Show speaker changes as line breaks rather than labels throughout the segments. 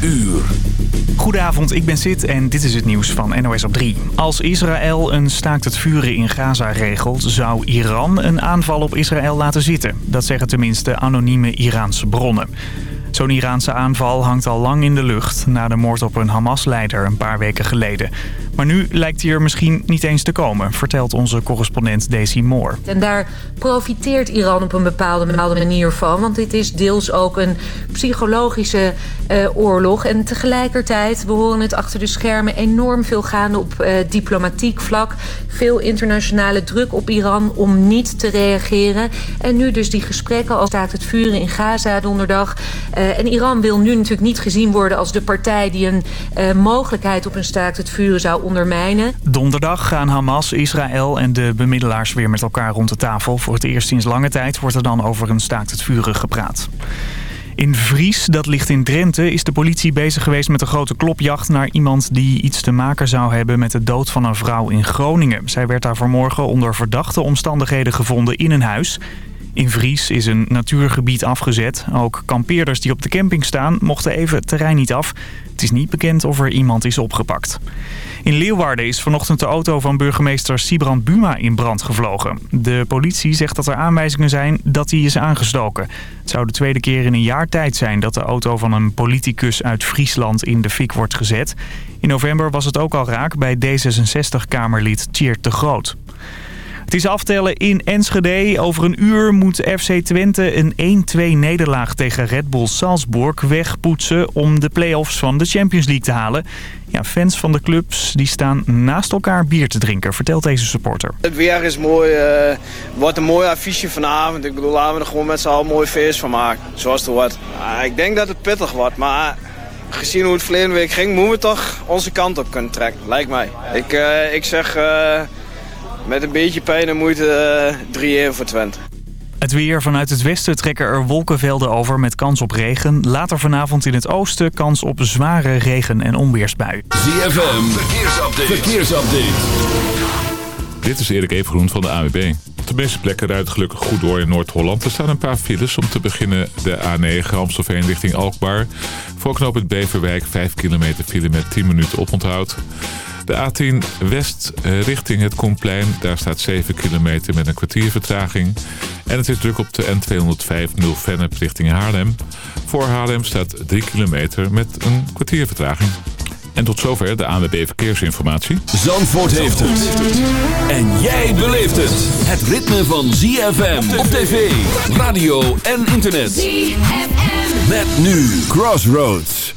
uur.
Goedenavond, ik ben Sid en dit is het nieuws van NOS op 3. Als Israël een staakt het vuren in Gaza regelt... zou Iran een aanval op Israël laten zitten. Dat zeggen tenminste anonieme Iraanse bronnen. Zo'n Iraanse aanval hangt al lang in de lucht... na de moord op een Hamas-leider een paar weken geleden. Maar nu lijkt hij er misschien niet eens te komen... vertelt onze correspondent Daisy Moore.
En daar profiteert Iran op een bepaalde manier van. Want dit is deels ook een psychologische uh, oorlog. En tegelijkertijd, we horen het achter de schermen... enorm veel gaande op uh, diplomatiek vlak. Veel internationale druk op Iran om niet te reageren. En nu dus die gesprekken als staakt het vuren in Gaza donderdag... Uh, en Iran wil nu natuurlijk niet gezien worden als de partij... die een mogelijkheid op een staakt het vuren zou ondermijnen.
Donderdag gaan Hamas, Israël en de bemiddelaars weer met elkaar rond de tafel. Voor het eerst sinds lange tijd wordt er dan over een staakt het vuren gepraat. In Vries, dat ligt in Drenthe, is de politie bezig geweest met een grote klopjacht naar iemand die iets te maken zou hebben met de dood van een vrouw in Groningen. Zij werd daar vanmorgen onder verdachte omstandigheden gevonden in een huis. In Vries is een natuurgebied afgezet. Ook kampeerders die op de camping staan mochten even het terrein niet af. Het is niet bekend of er iemand is opgepakt. In Leeuwarden is vanochtend de auto van burgemeester Sibrand Buma in brand gevlogen. De politie zegt dat er aanwijzingen zijn dat hij is aangestoken. Het zou de tweede keer in een jaar tijd zijn dat de auto van een politicus uit Friesland in de fik wordt gezet. In november was het ook al raak bij D66-kamerlid Tjeerd de Groot. Het is aftellen in Enschede. Over een uur moet FC Twente een 1-2 nederlaag tegen Red Bull Salzburg wegpoetsen... om de play-offs van de Champions League te halen. Ja, fans van de clubs die staan naast elkaar bier te drinken, vertelt deze supporter.
Het weer is mooi, uh, wordt een mooi affiche vanavond. Ik bedoel, laten we er gewoon met z'n allen mooi feest van maken, zoals het wordt. Uh, ik denk dat het pittig wordt, maar gezien hoe het verleden week ging... moeten we toch onze kant op kunnen trekken, lijkt mij. Ik, uh, ik zeg... Met een beetje pijn en moeite 3-1 voor Twente.
Het weer vanuit het westen trekken er wolkenvelden over met kans op regen. Later vanavond in het oosten kans op zware regen- en onweersbui.
ZFM, verkeersupdate. verkeersupdate.
Dit is Erik Evengroen van de AWB. Op de meeste plekken rijdt gelukkig goed door in Noord-Holland. Er staan een paar files. Om te beginnen de A9 Amstelveen richting Alkmaar. Voor knooppunt Beverwijk 5 kilometer file met 10 minuten oponthoud. De A10 West richting het Koenplein. Daar staat 7 kilometer met een kwartier vertraging. En het is druk op de N205 0 richting Haarlem. Voor Haarlem staat 3 kilometer met een kwartier vertraging. En tot zover de ANWB Verkeersinformatie.
Zandvoort heeft het. En jij beleeft het. Het ritme van ZFM op tv, radio en internet. ZFM. Met nu Crossroads.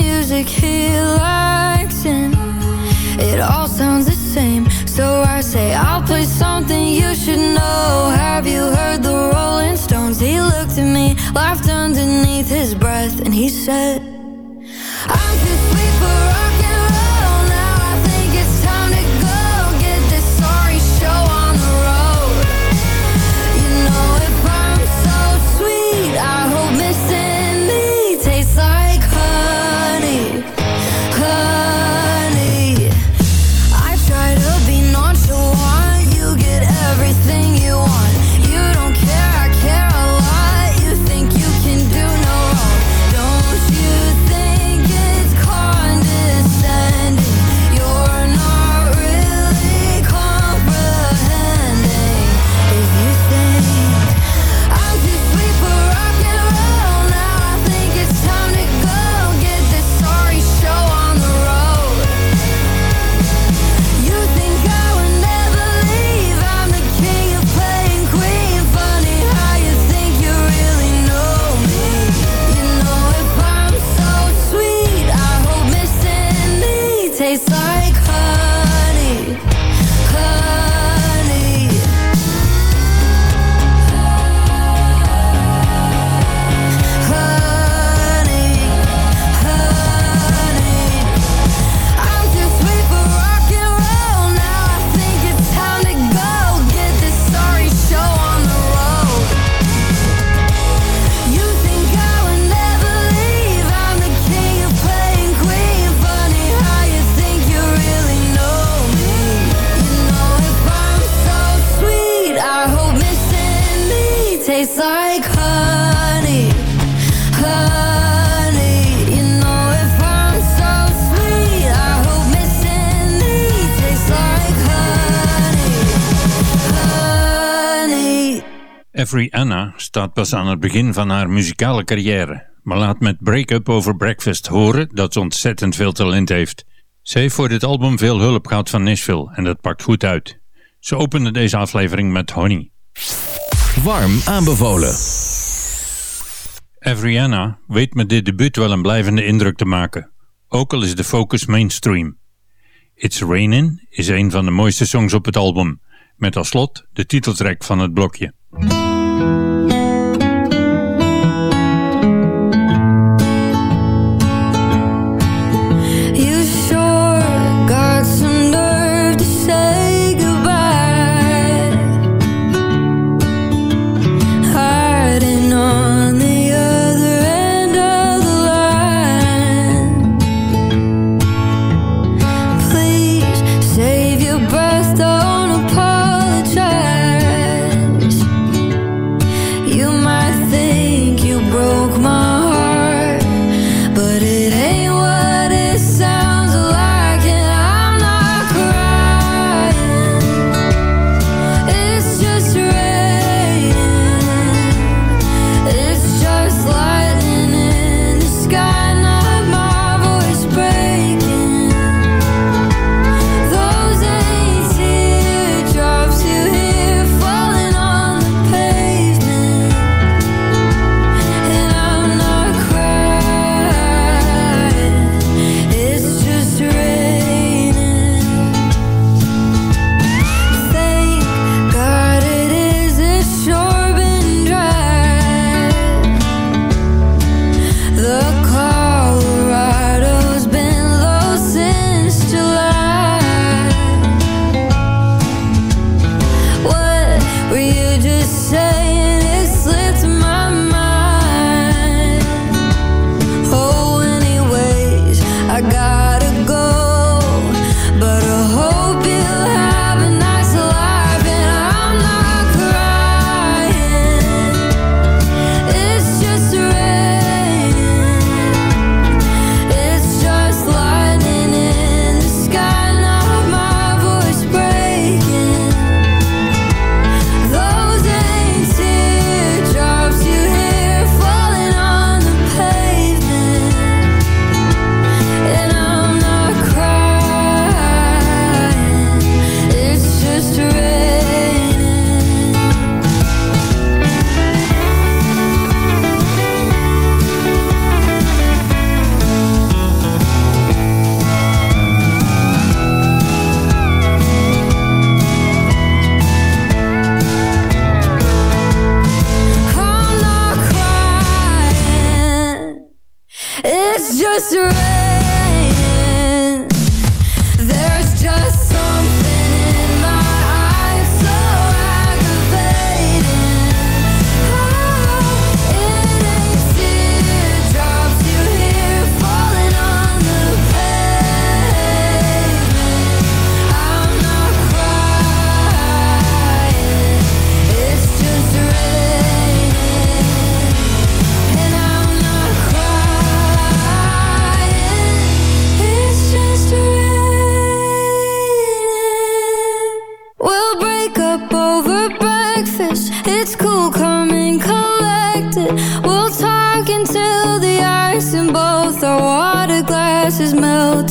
he likes and it all sounds the same. So I say, I'll play something you should know. Have you heard the Rolling Stones? He looked at me, laughed underneath his breath, and he said,
Every Anna staat pas aan het begin van haar muzikale carrière, maar laat met Break Up Over Breakfast horen dat ze ontzettend veel talent heeft. Ze heeft voor dit album veel hulp gehad van Nashville en dat pakt goed uit. Ze opende deze aflevering met Honey.
Warm aanbevolen.
Every weet met dit debuut wel een blijvende indruk te maken, ook al is de focus mainstream. It's Rainin' is een van de mooiste songs op het album, met als slot de titeltrack van het blokje.
Thank you.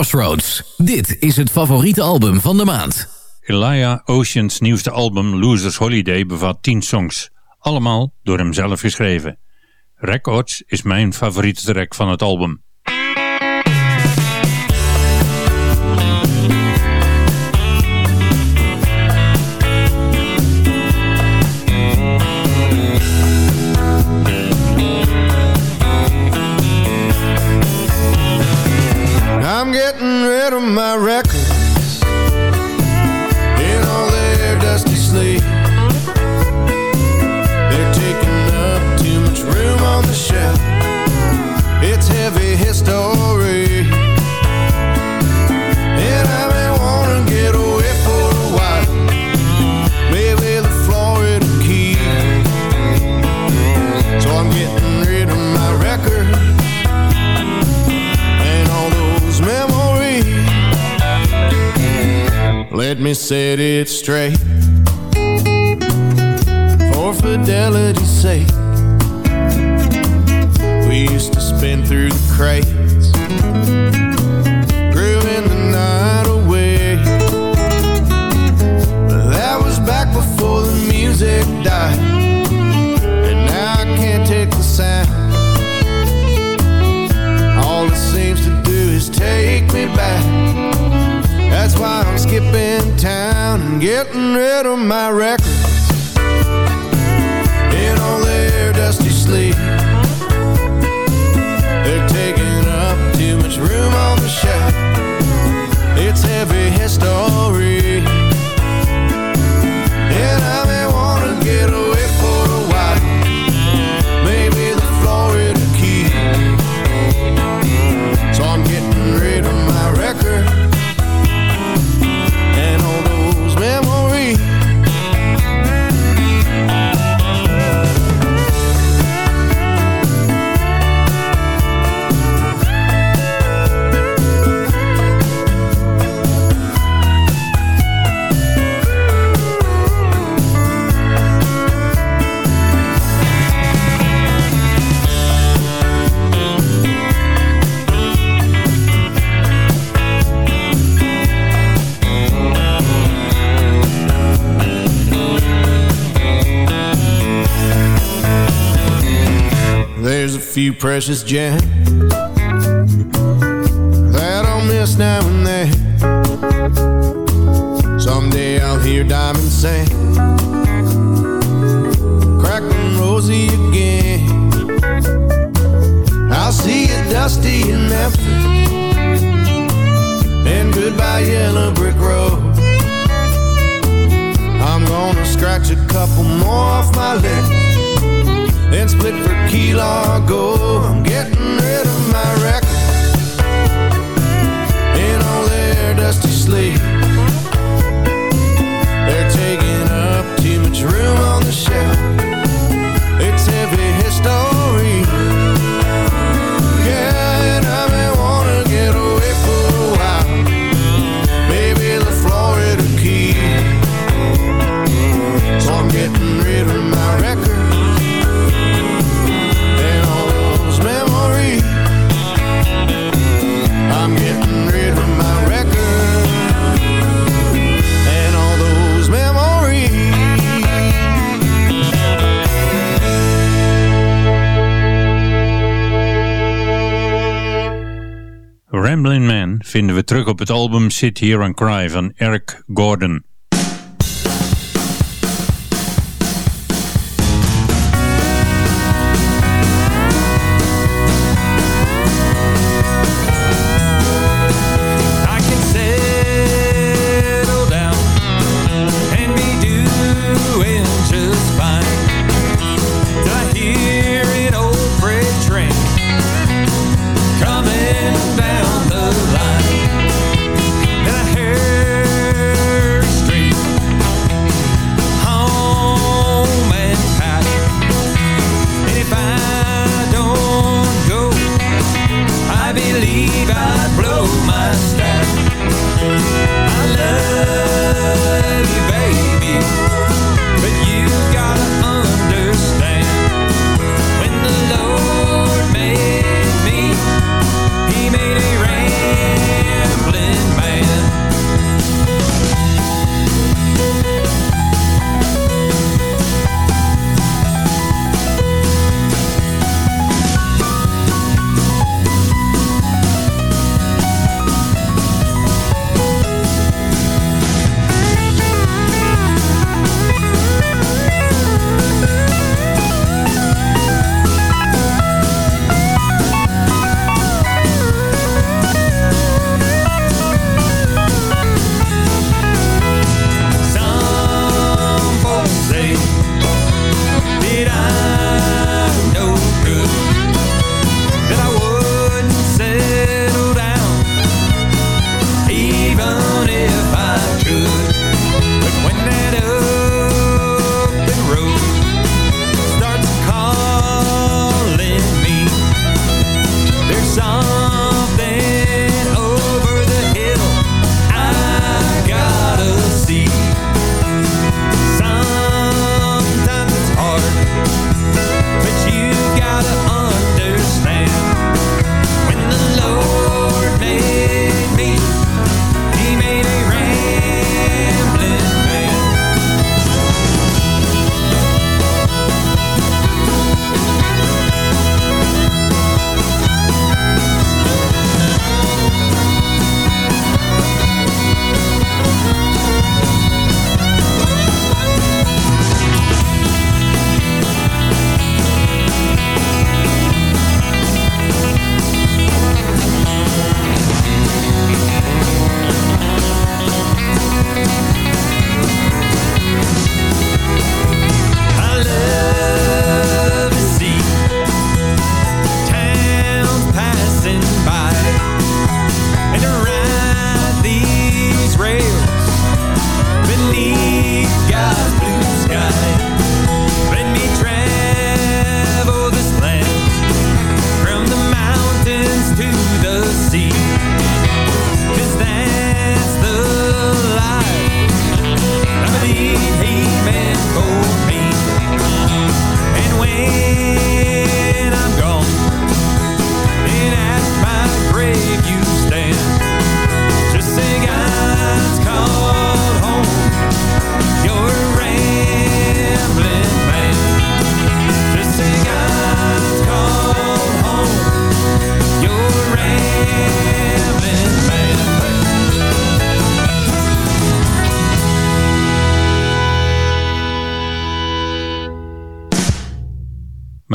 Crossroads. Dit is het favoriete album van de maand.
Elijah Ocean's nieuwste album Losers Holiday bevat 10 songs. Allemaal door hem zelf geschreven. Records is mijn favoriete track van het album.
Getting rid of my records in all their dusty sleep. They're taking up too much room on the shelf. It's heavy history. Let me set it straight for fidelity's sake. We used to spin through the crates, grooving the night away. But that was back before the music died, and now I can't take the sound. All it seems to do is take me back. That's why I'm skipping town and getting rid of my records in all their dusty sleep. They're taking up too much room on the shelf. It's heavy history. Few precious gems that I'll miss now and then. Someday I'll hear diamonds sing, crackling rosy again. I'll see you dusty in Memphis, and goodbye yellow brick road. I'm gonna scratch a couple more off my list then split for Key Largo. I'm getting rid of my records in all their dusty sleep. They're taking up too much room on the shelf.
Vinden we terug op het album Sit Here and Cry van Eric Gordon.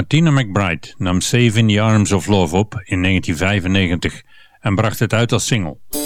Martina McBride nam Save in the Arms of Love op in 1995 en bracht het uit als single.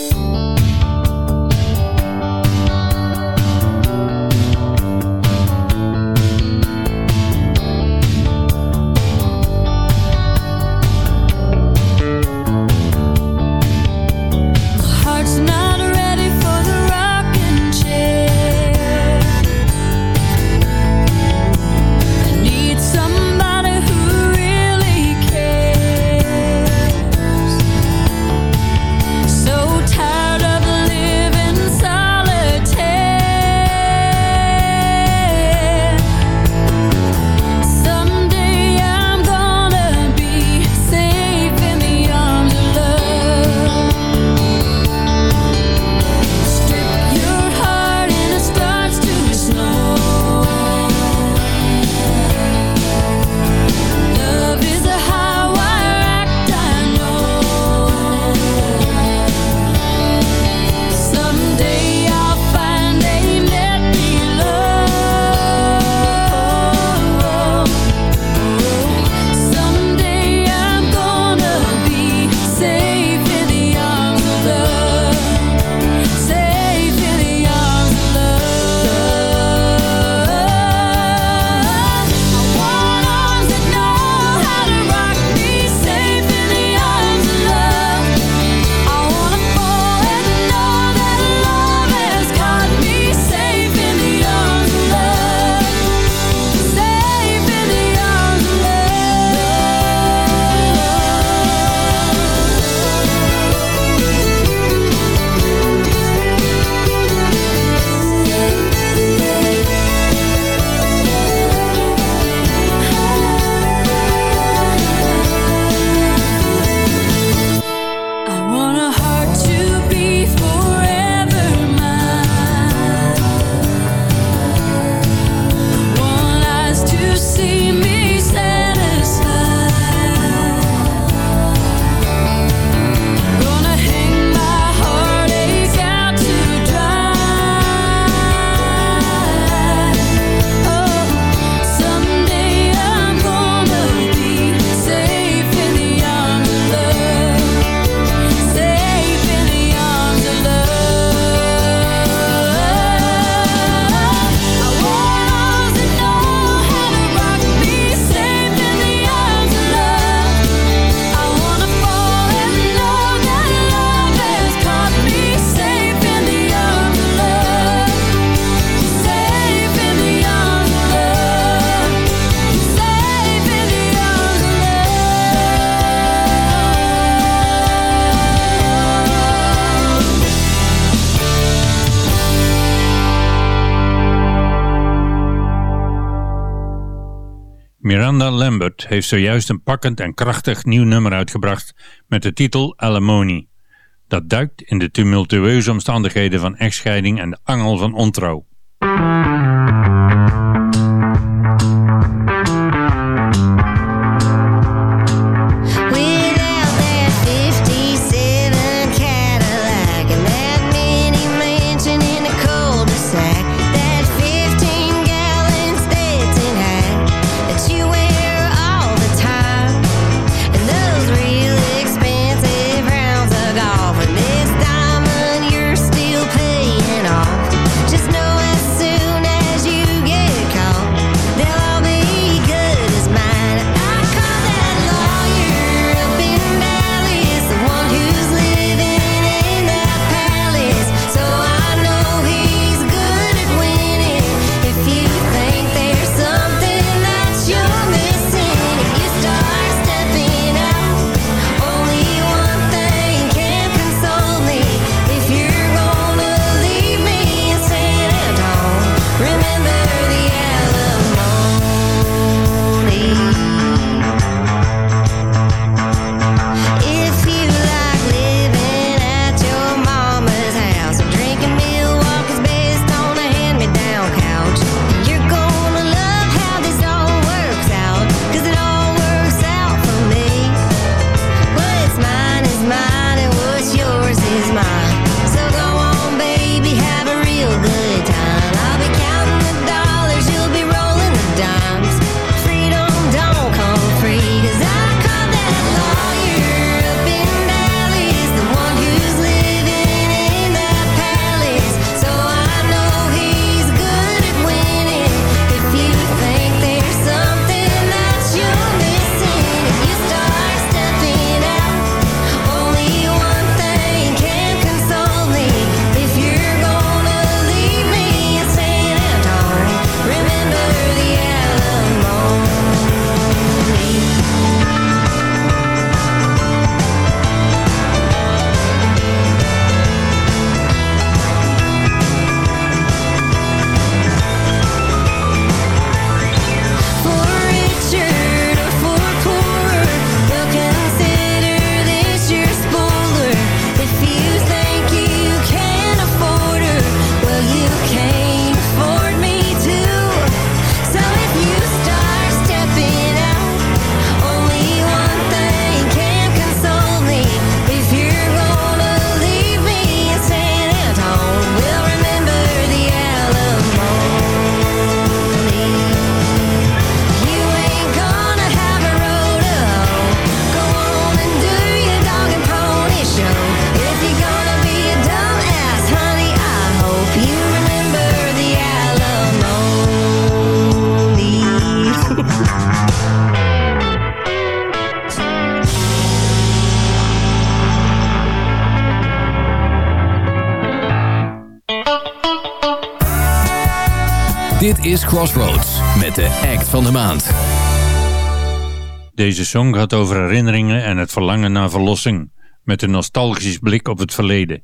Miranda Lambert heeft zojuist een pakkend en krachtig nieuw nummer uitgebracht met de titel Alimony. Dat duikt in de tumultueuze omstandigheden van echtscheiding en de angel van ontrouw.
Crossroads met de act van de maand.
Deze song gaat over herinneringen en het verlangen naar verlossing, met een nostalgisch blik op het verleden.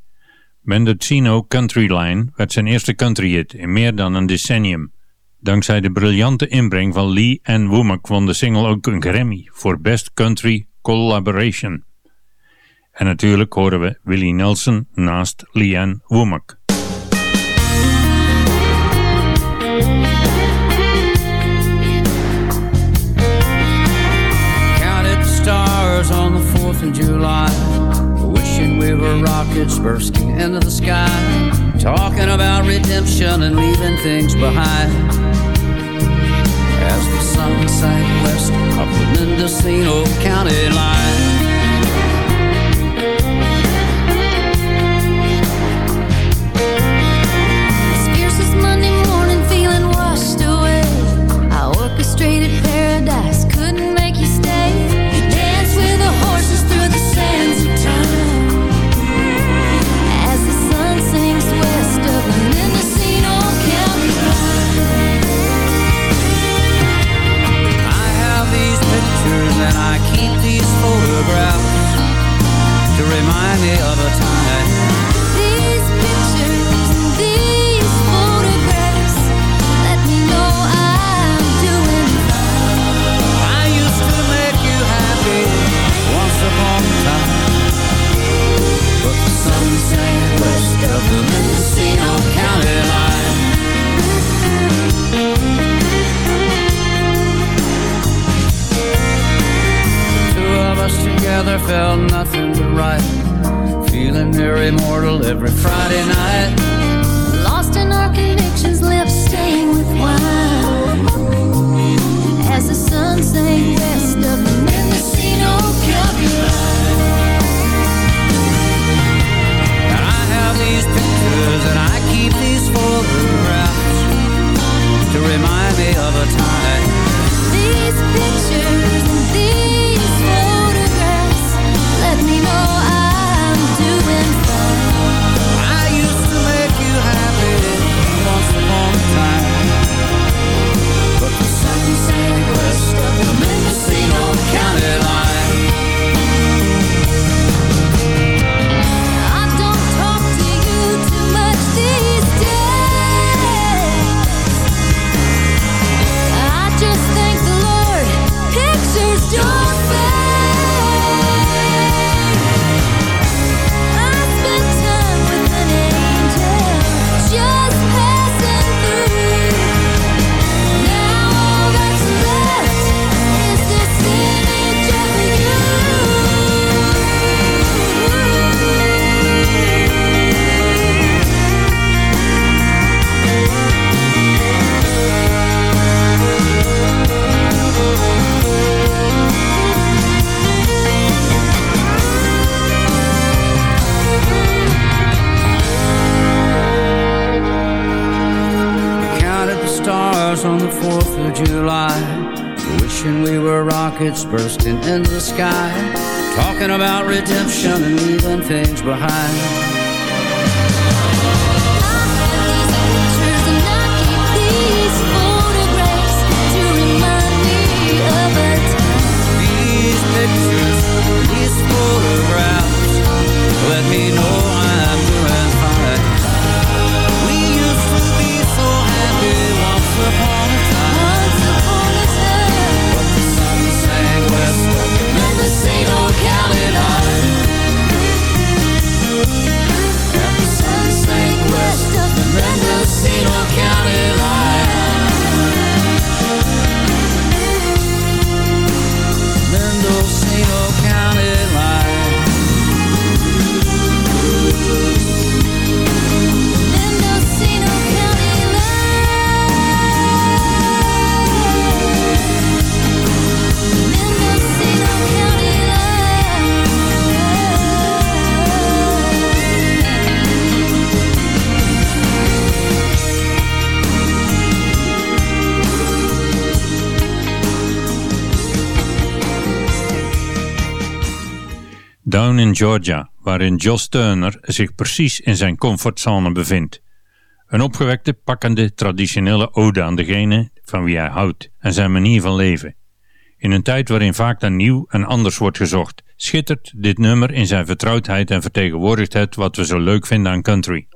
Mendocino Country Line werd zijn eerste country hit in meer dan een decennium. Dankzij de briljante inbreng van Lee en Womack won de single ook een Grammy voor Best Country Collaboration. En natuurlijk horen we Willie Nelson naast
Lee en Womack. rockets bursting into the sky. Talking about redemption and leaving things behind. As the sun sank west of the Mendocino County line. remind me of a time together felt nothing but right. Feeling very mortal immortal every Friday night.
Georgia, waarin Josh Turner zich precies in zijn comfortzone bevindt. Een opgewekte, pakkende, traditionele ode aan degene van wie hij houdt en zijn manier van leven. In een tijd waarin vaak dan nieuw en anders wordt gezocht, schittert dit nummer in zijn vertrouwdheid en vertegenwoordigt het wat we zo leuk vinden aan country.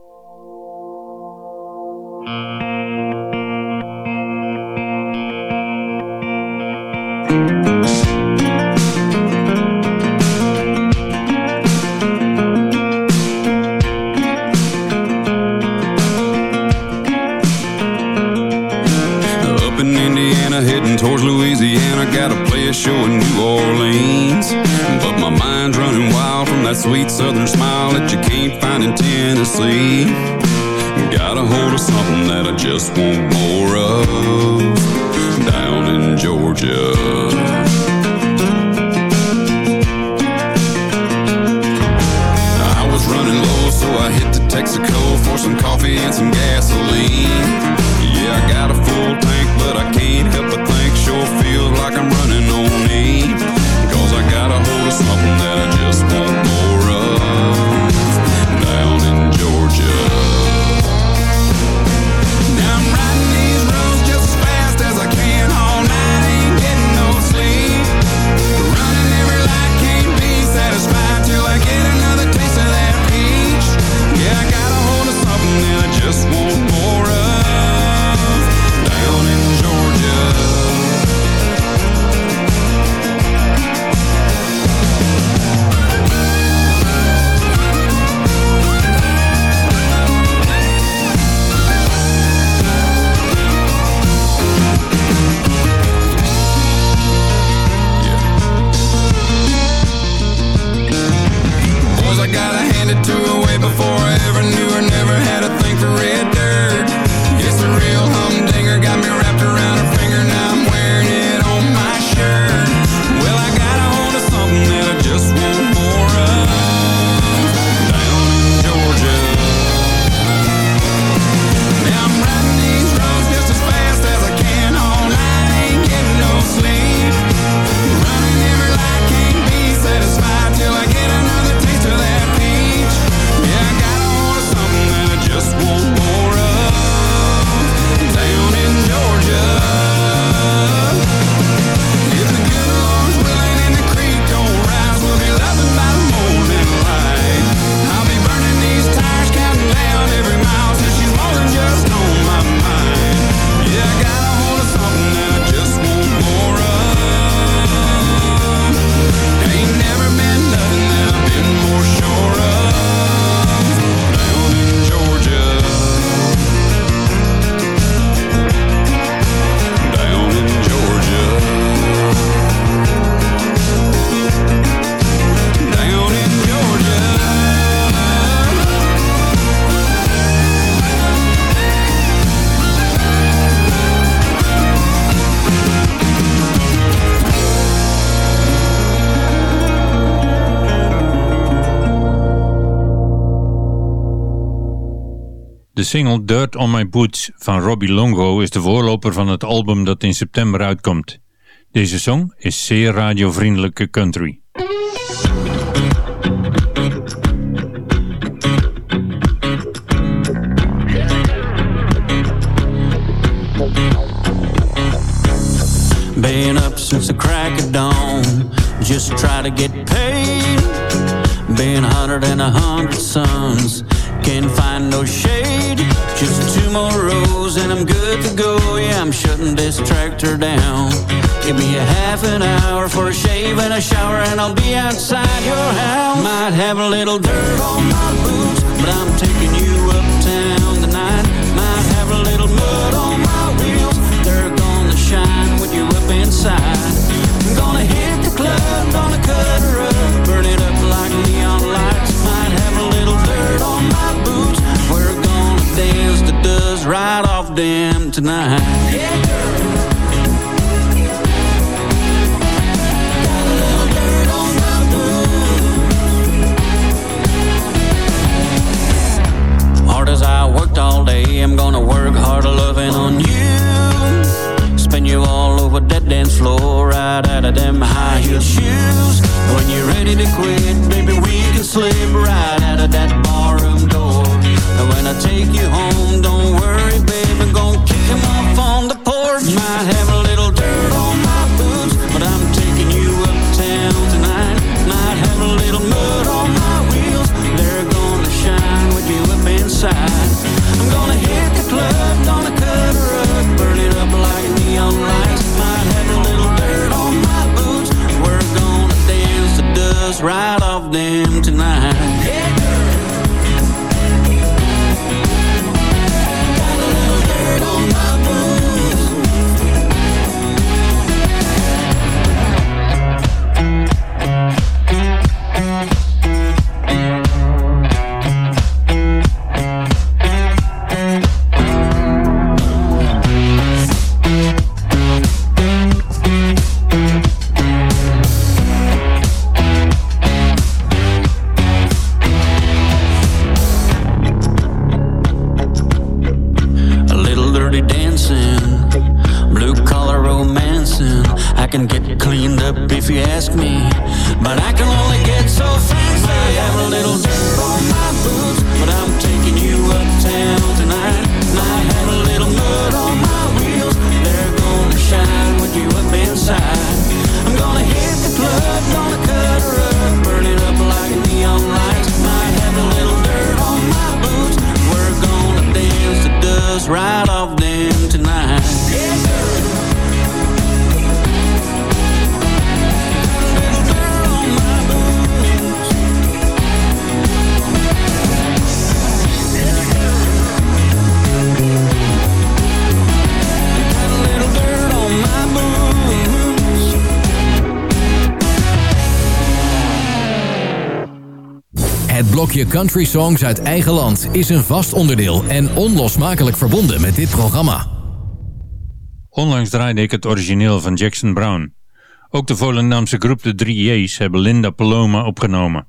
Show in New Orleans. But my mind's running wild from that sweet southern smile that you can't find in Tennessee. Got a hold of something that I just want more of. Down in Georgia. I was running low, so I hit the Texaco for some coffee and some gasoline. Yeah, I got a full tank, but I can't help but think sure feels like I'm running on was something that I just want.
Single Dirt on My Boots van Robbie Longo is de voorloper van het album dat in september uitkomt. Deze song is zeer radiovriendelijke country.
Been up since the crack of dawn, just try to get paid. Been hundred and a hundred suns, can't find no shade. Just two more rows and I'm good to go. Yeah, I'm shutting this tractor down. Give me a half an hour for a shave and a shower, and I'll be outside your house. Might have a little dirt on my boots, but I'm taking you uptown right off them tonight. Yeah, girl. Hard as I worked all day, I'm gonna work harder loving on you. Spin you all over that dance floor, right out of them high heel shoes. When you're ready to quit, baby, we can slip right out of that door. And when I take you home, don't worry, baby, Gonna kick him off.
Country songs uit eigen land is een vast onderdeel en onlosmakelijk verbonden met dit programma.
Onlangs draaide ik het origineel van Jackson Brown. Ook de Volendamse groep De 3 J's hebben Linda Paloma opgenomen.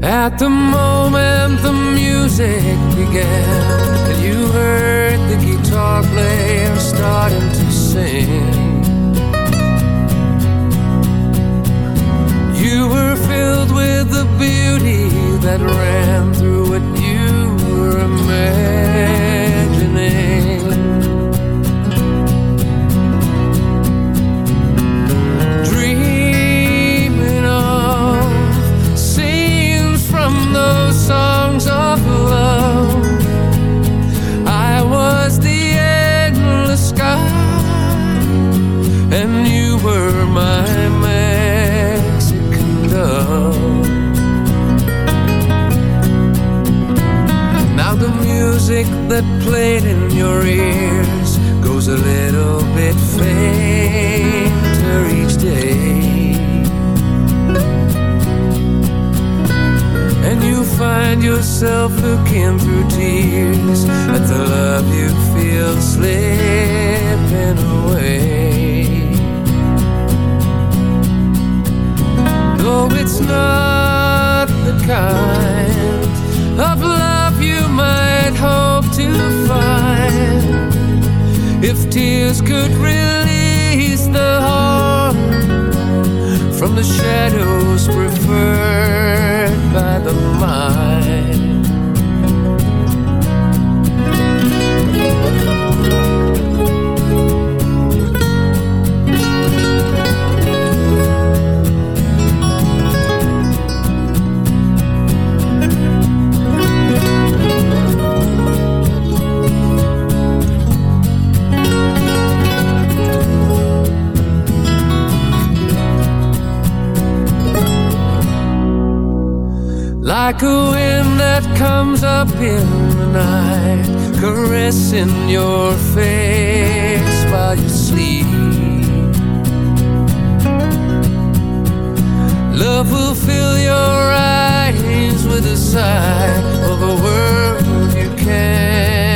At the moment the music began, and you heard the guitar player starting to sing. You were filled with the beauty that ran through what you were imagining. Dreaming of scenes from those songs of my Mexican. Now the music that played in your ears goes a little bit fainter each day. And you find yourself looking through tears at the love you feel slipping away. It's not the kind of love you might hope to find if tears could release the heart from the shadows preferred by the mind. Like a wind that comes up in the night, caressing your face while you sleep. Love will fill your eyes with a sight of a world you can't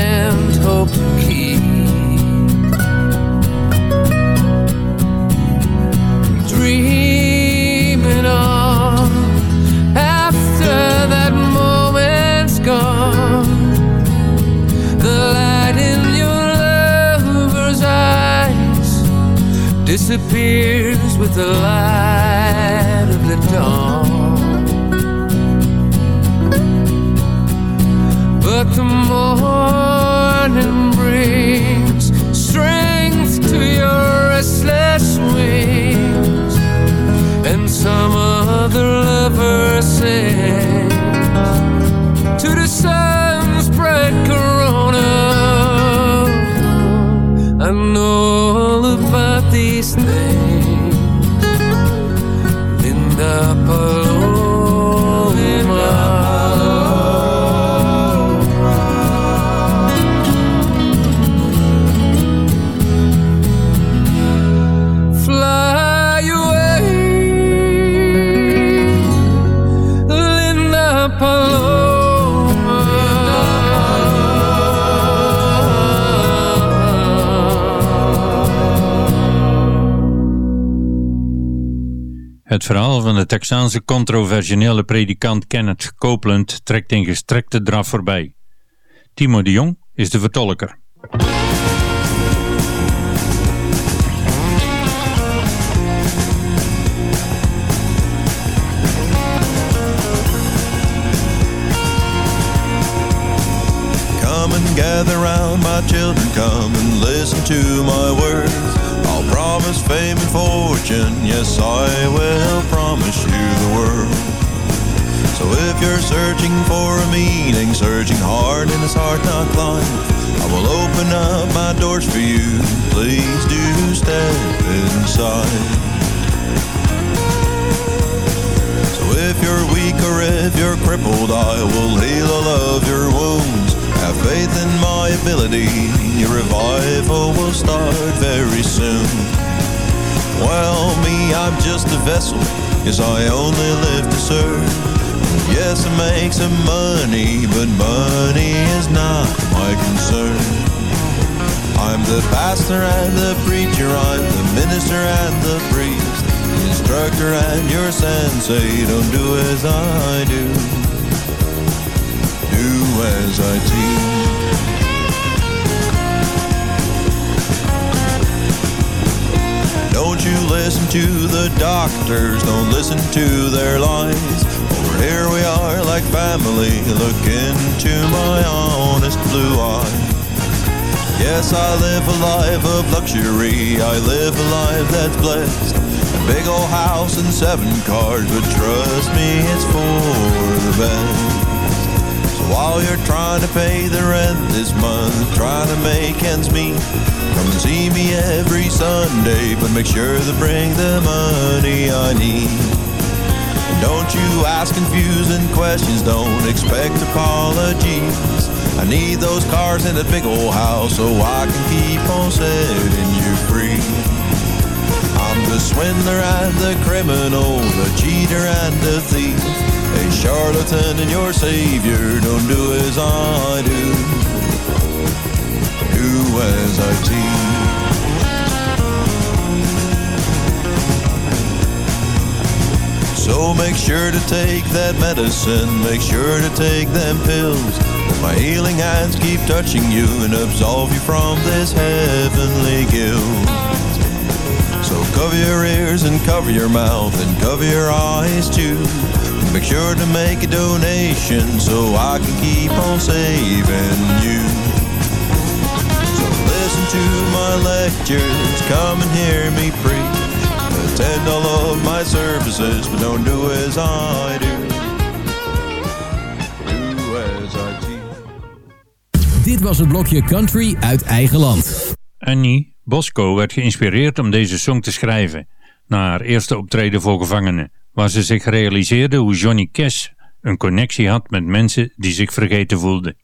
disappears with the light of the dawn. But the morning brings strength to your restless wings, and some
van de Texaanse controversiële predikant Kenneth Copeland trekt in gestrekte draf voorbij. Timo de Jong is de vertolker.
Come and gather round, my children, come and listen to my words. Promise fame and fortune, yes, I will promise you the world. So if you're searching for a meaning, searching hard in this hard knock life, I will open up my doors for you. Please do step inside. So if you're weak or if you're crippled, I will heal all of your wounds. Have faith in my ability, your revival will start very soon. Well, me, I'm just a vessel, yes, I only live to serve. Yes, I make some money, but money is not my concern. I'm the pastor and the preacher, I'm the minister and the priest, the instructor and your sensei. Don't do as I do, do as I teach. Don't you listen to the doctors, don't listen to their lies. Over here we are like family, look into my honest blue eyes. Yes, I live a life of luxury, I live a life that's blessed. A big old house and seven cars, but trust me, it's for the best. While you're trying to pay the rent this month, trying to make ends meet, come see me every Sunday, but make sure to bring the money I need. Don't you ask confusing questions, don't expect apologies. I need those cars and that big old house so I can keep on setting you free. I'm the swindler and the criminal, the cheater and the thief. A charlatan and your savior, don't do as I do. Do as I teach. So make sure to take that medicine, make sure to take them pills. My healing hands keep touching you and absolve you from this heavenly guilt. So cover your ears and cover your mouth and cover your eyes too. Make sure to make a donation so I can keep on saving you. So listen to my lectures, come and hear me preach. Attend all of my services, but don't do as I do. Do as I teach.
Dit was het blokje country uit eigen land.
Annie Bosco werd geïnspireerd om deze song te schrijven na haar eerste optreden voor gevangenen, waar ze zich realiseerde hoe Johnny Cash een connectie had met mensen die zich vergeten voelden.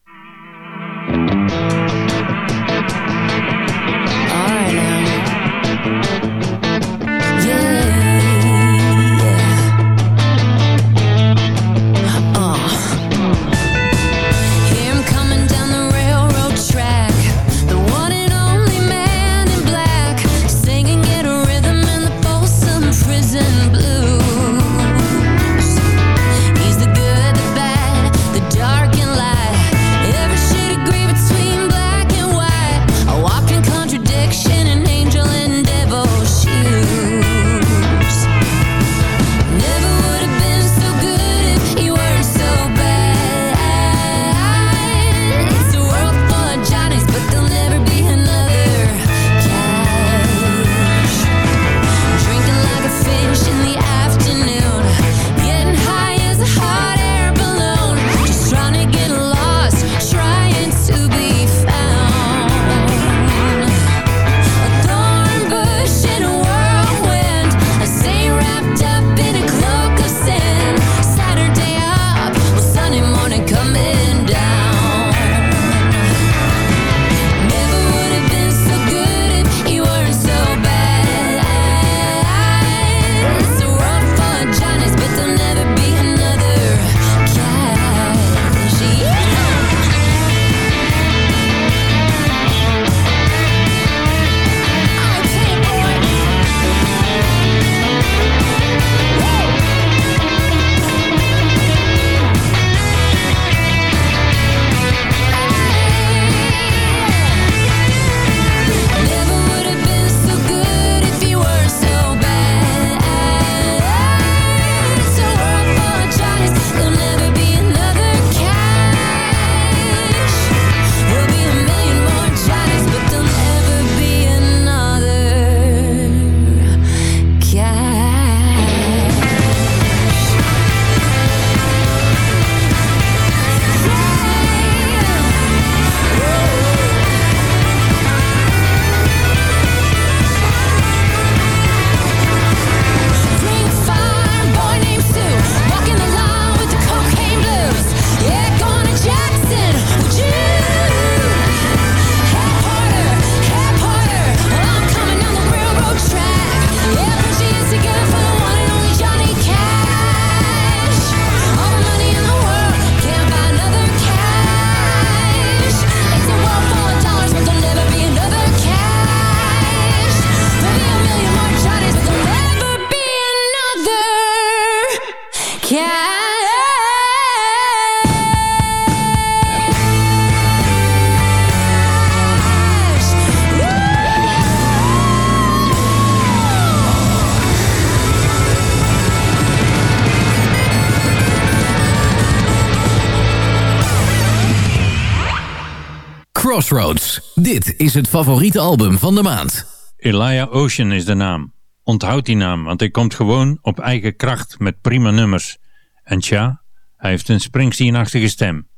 Crossroads. Dit is het favoriete album van de maand.
Elia Ocean is de naam. Onthoud die naam, want hij komt gewoon op eigen kracht met prima nummers. En tja, hij heeft een springsteenachtige stem.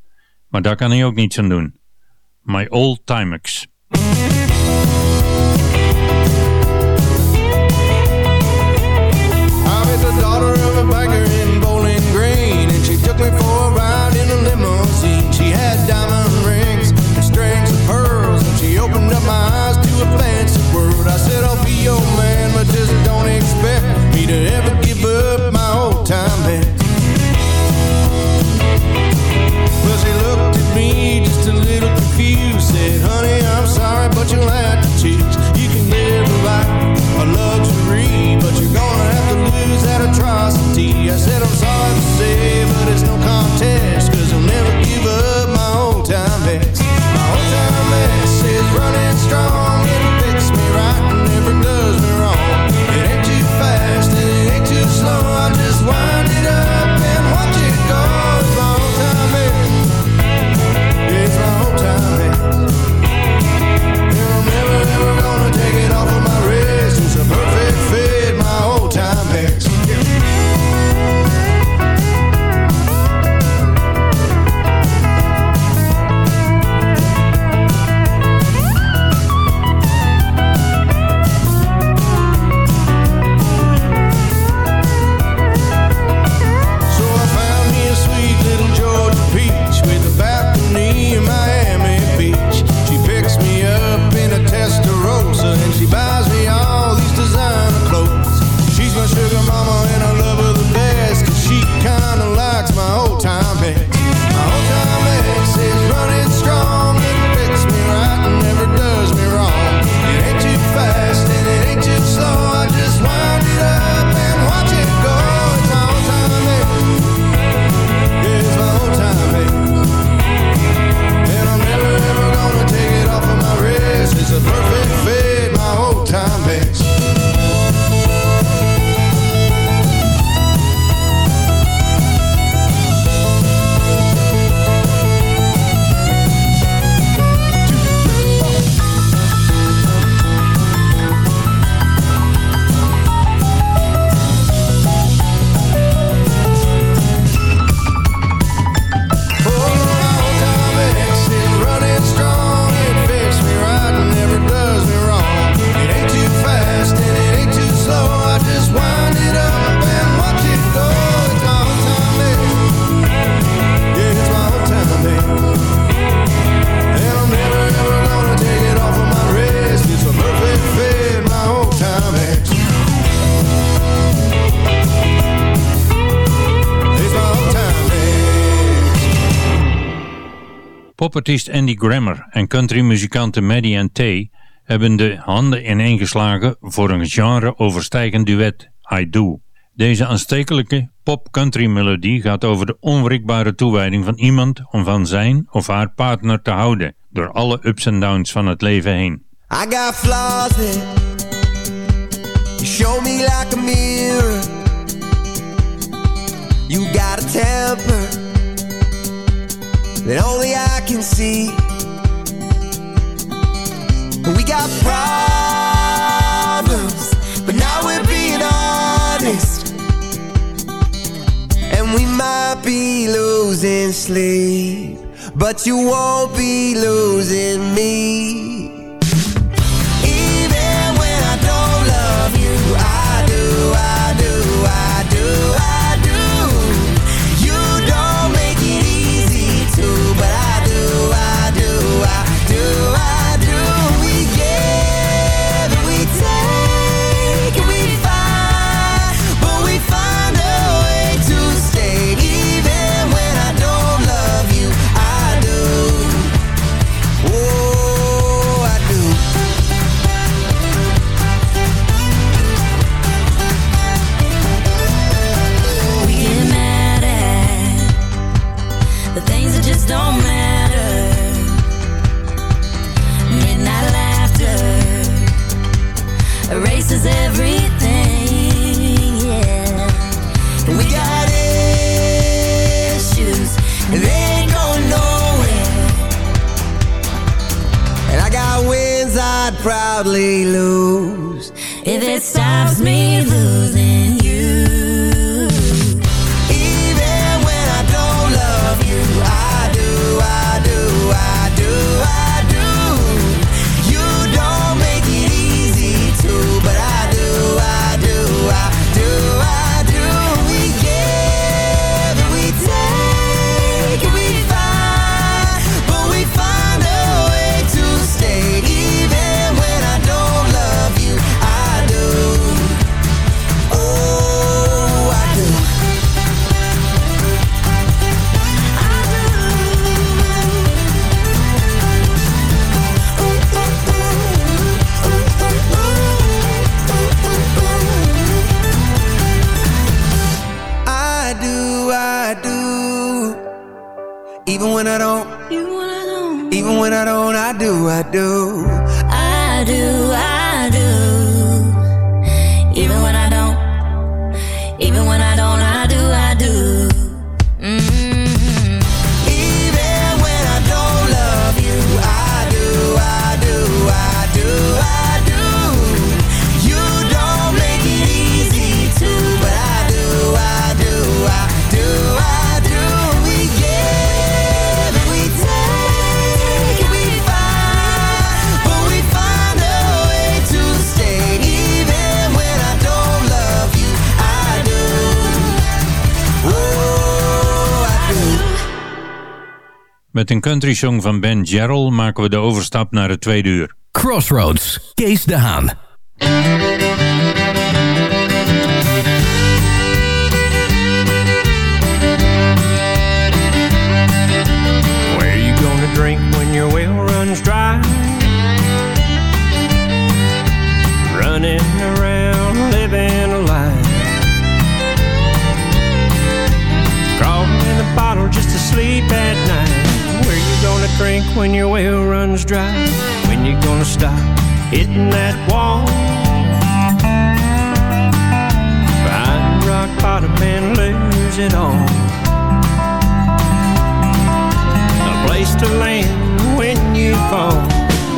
Maar daar kan hij ook niets aan doen. My Old Timex. Popartiest Andy Grammer en countrymuzikante Maddie and Tay hebben de handen ineengeslagen voor een genre-overstijgend duet, I Do. Deze aanstekelijke pop-country melodie gaat over de onwrikbare toewijding van iemand om van zijn of haar partner te houden door alle ups en downs van het leven heen.
I got flaws it you show me like a mirror You got a temper that only I can see. We got problems, but now we're being honest. And we might be losing sleep, but you won't be losing me. proudly lose.
Met een country song van Ben Jarrell maken we de overstap naar het tweede uur.
Crossroads, Kees de Haan.
Drink when your well runs dry? When you gonna stop hitting that wall? Find rock bottom and lose it all. a place to land when you fall.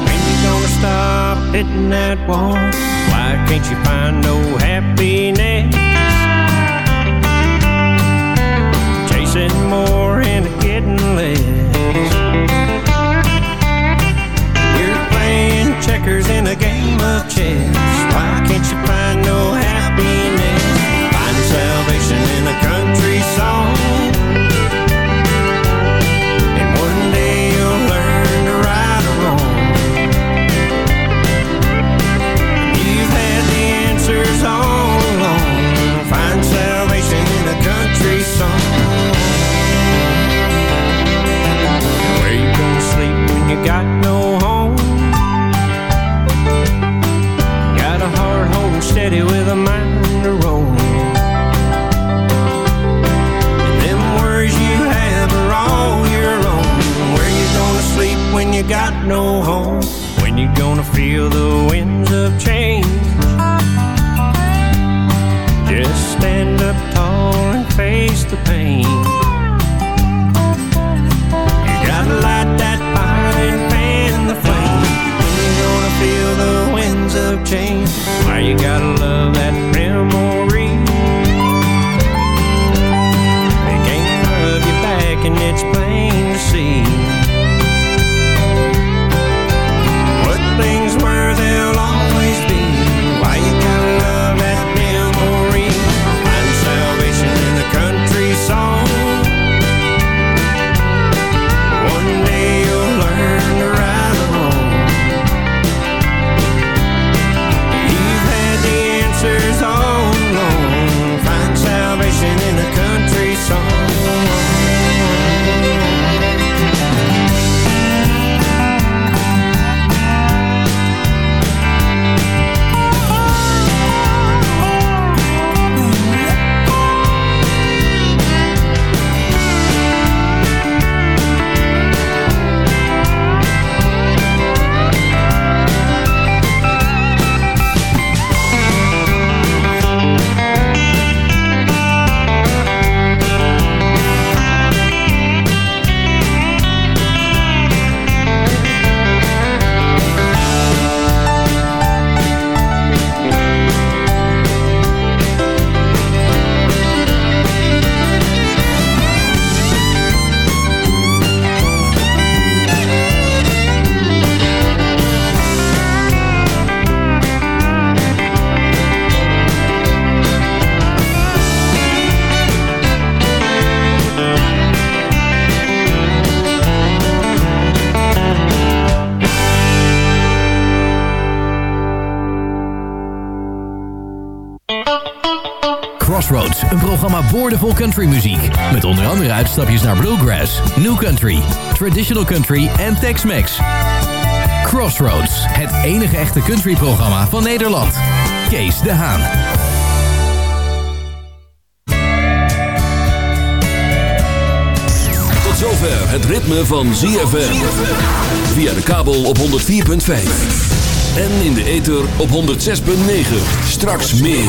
When you gonna stop hitting that wall? Why can't you find no happiness? Chasing more and getting less. Checkers in a game of chess. Why can't you find no happiness? Find salvation in a country song. And one day you'll learn to right wrong. You've had the answers all along. Find salvation in a country song. Where you gonna sleep when you got no steady with a mind to roam. And them worries you have are all your own. Where you gonna sleep when you got no home? When you gonna feel the winds of change? Just stand up tall and face the pain. Change? Why you gotta love that memory? They can't love you back and it's plain to see.
Boordevol countrymuziek. Met onder andere uitstapjes naar bluegrass, new country, traditional country en Tex-Mex. Crossroads, het enige echte countryprogramma van Nederland. Kees de Haan.
Tot zover het ritme van ZFM. Via de kabel op 104.5. En in de ether op 106.9. Straks meer.